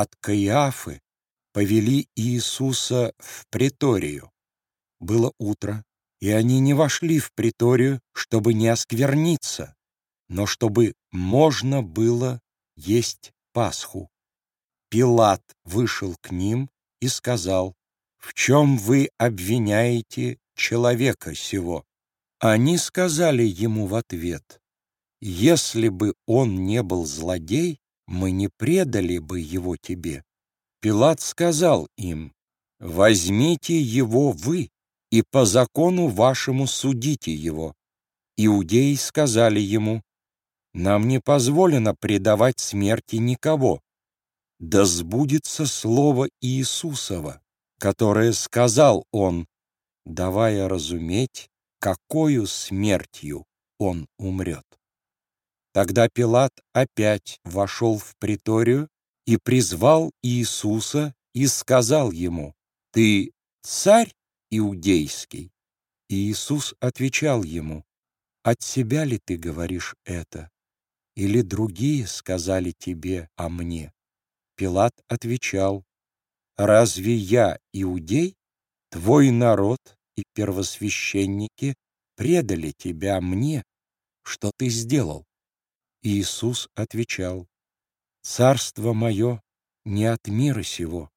от Каиафы повели Иисуса в приторию. Было утро, и они не вошли в приторию, чтобы не оскверниться, но чтобы можно было есть Пасху. Пилат вышел к ним и сказал, «В чем вы обвиняете человека сего?» Они сказали ему в ответ, «Если бы он не был злодей, мы не предали бы его тебе». Пилат сказал им, «Возьмите его вы и по закону вашему судите его». Иудеи сказали ему, «Нам не позволено предавать смерти никого. Да сбудется слово Иисусова, которое сказал он, давая разуметь, какою смертью он умрет. Тогда Пилат опять вошел в приторию и призвал Иисуса и сказал ему, «Ты царь иудейский?» Иисус отвечал ему, «От себя ли ты говоришь это? Или другие сказали тебе о мне?» Пилат отвечал, «Разве я иудей? Твой народ и первосвященники предали тебя мне. Что ты сделал?» Иисус отвечал, «Царство мое не от мира сего.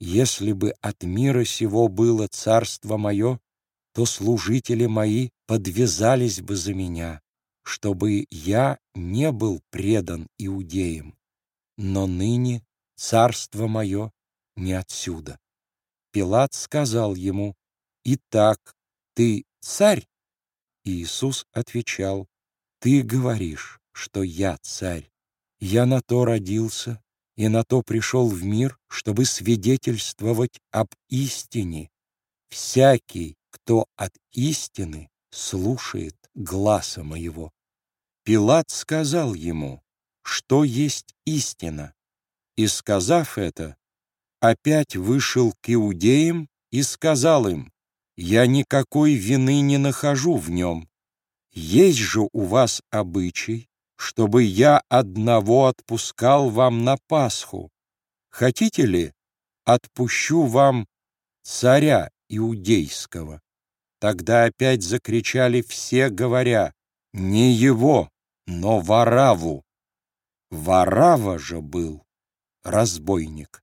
Если бы от мира сего было царство мое, то служители мои подвязались бы за меня, чтобы я не был предан иудеям. Но ныне царство мое не отсюда». Пилат сказал ему, «Итак, ты царь?» Иисус отвечал, «Ты говоришь, что я царь. Я на то родился и на то пришел в мир, чтобы свидетельствовать об истине. Всякий, кто от истины, слушает гласа моего». Пилат сказал ему, что есть истина, и, сказав это, опять вышел к иудеям и сказал им, «Я никакой вины не нахожу в нем. Есть же у вас обычай, чтобы я одного отпускал вам на Пасху. Хотите ли, отпущу вам царя иудейского?» Тогда опять закричали все, говоря, «Не его, но Вараву». Варава же был разбойник.